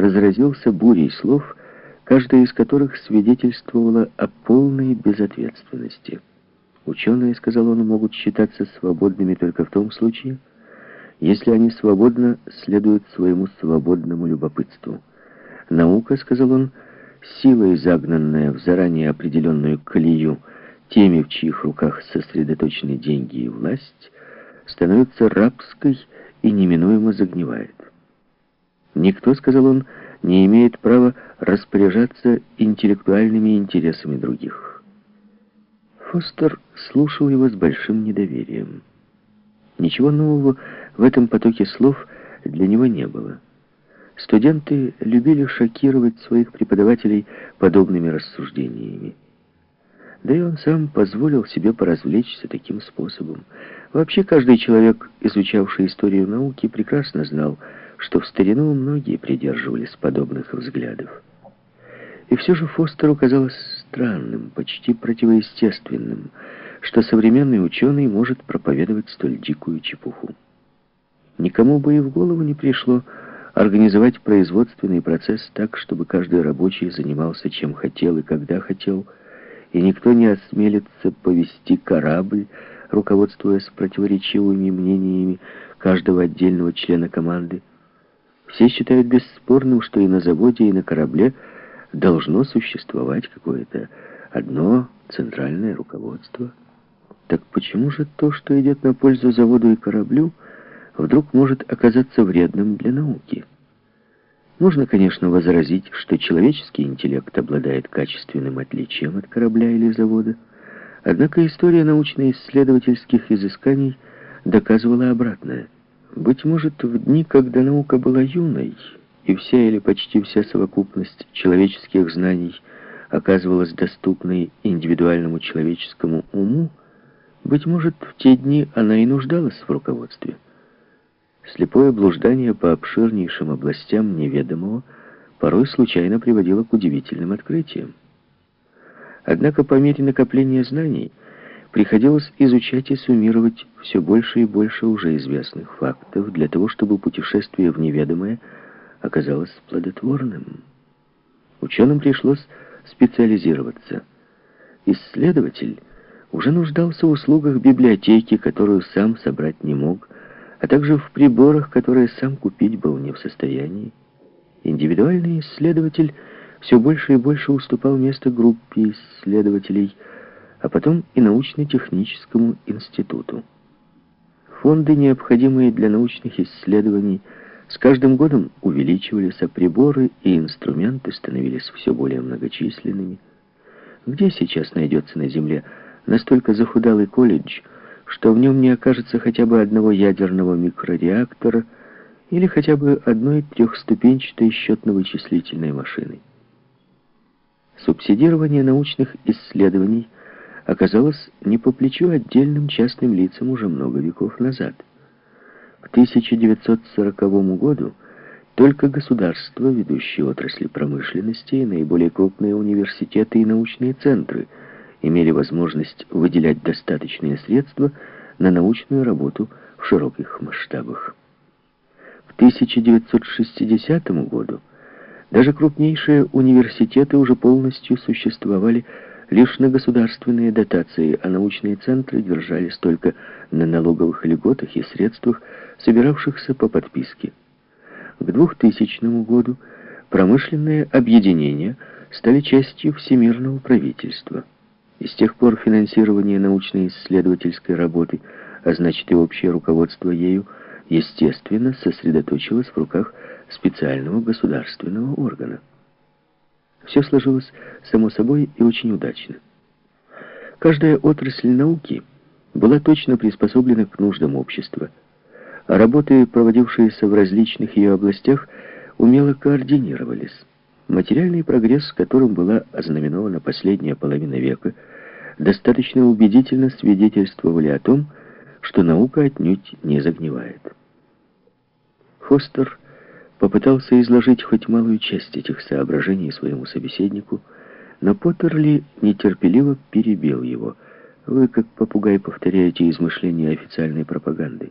разразился бурей слов, каждая из которых свидетельствовала о полной безответственности. Ученые, сказал он, могут считаться свободными только в том случае, если они свободно следуют своему свободному любопытству. Наука, сказал он, силой загнанная в заранее определенную колею теми, в чьих руках сосредоточены деньги и власть, становится рабской и неминуемо загнивает. Никто, сказал он, не имеет права распоряжаться интеллектуальными интересами других. Фостер слушал его с большим недоверием. Ничего нового в этом потоке слов для него не было. Студенты любили шокировать своих преподавателей подобными рассуждениями. Да и он сам позволил себе поразвлечься таким способом. Вообще, каждый человек, изучавший историю науки, прекрасно знал, что в старину многие придерживались подобных взглядов. И все же Фостеру казалось странным, почти противоестественным, что современный ученый может проповедовать столь дикую чепуху. Никому бы и в голову не пришло организовать производственный процесс так, чтобы каждый рабочий занимался чем хотел и когда хотел, и никто не осмелится повести корабль, руководствуясь противоречивыми мнениями каждого отдельного члена команды. Все считают бесспорным, что и на заводе, и на корабле должно существовать какое-то одно центральное руководство. Так почему же то, что идет на пользу заводу и кораблю, вдруг может оказаться вредным для науки? Можно, конечно, возразить, что человеческий интеллект обладает качественным отличием от корабля или завода, однако история научно-исследовательских изысканий доказывала обратное – быть может, в дни, когда наука была юной, и вся или почти вся совокупность человеческих знаний оказывалась доступной индивидуальному человеческому уму, быть может, в те дни она и нуждалась в руководстве. Слепое блуждание по обширнейшим областям неведомого порой случайно приводило к удивительным открытиям. Однако по мере накопления знаний приходилось изучать и суммировать все больше и больше уже известных фактов для того, чтобы путешествие в неведомое оказалось плодотворным. Ученым пришлось специализироваться. Исследователь уже нуждался в услугах библиотеки, которую сам собрать не мог, а также в приборах, которые сам купить был не в состоянии. Индивидуальный исследователь все больше и больше уступал место группе исследователей – а потом и научно-техническому институту. Фонды, необходимые для научных исследований, с каждым годом увеличивались, а приборы и инструменты становились все более многочисленными. Где сейчас найдется на Земле настолько захудалый колледж, что в нем не окажется хотя бы одного ядерного микрореактора или хотя бы одной трехступенчатой счетно-вычислительной машины? Субсидирование научных исследований – оказалось не по плечу отдельным частным лицам уже много веков назад. К 1940 году только государства, ведущие отрасли промышленности, и наиболее крупные университеты и научные центры имели возможность выделять достаточные средства на научную работу в широких масштабах. К 1960 году даже крупнейшие университеты уже полностью существовали лишь на государственные дотации, а научные центры держались только на налоговых льготах и средствах, собиравшихся по подписке. К 2000 году промышленные объединения стали частью всемирного правительства. И с тех пор финансирование научно-исследовательской работы, а значит и общее руководство ею, естественно, сосредоточилось в руках специального государственного органа. Все сложилось само собой и очень удачно. Каждая отрасль науки была точно приспособлена к нуждам общества, а работы, проводившиеся в различных ее областях, умело координировались. Материальный прогресс, которым была ознаменована последняя половина века, достаточно убедительно свидетельствовали о том, что наука отнюдь не загнивает. Фостер попытался изложить хоть малую часть этих соображений своему собеседнику, но Поттерли нетерпеливо перебил его. «Вы, как попугай, повторяете измышления официальной пропаганды».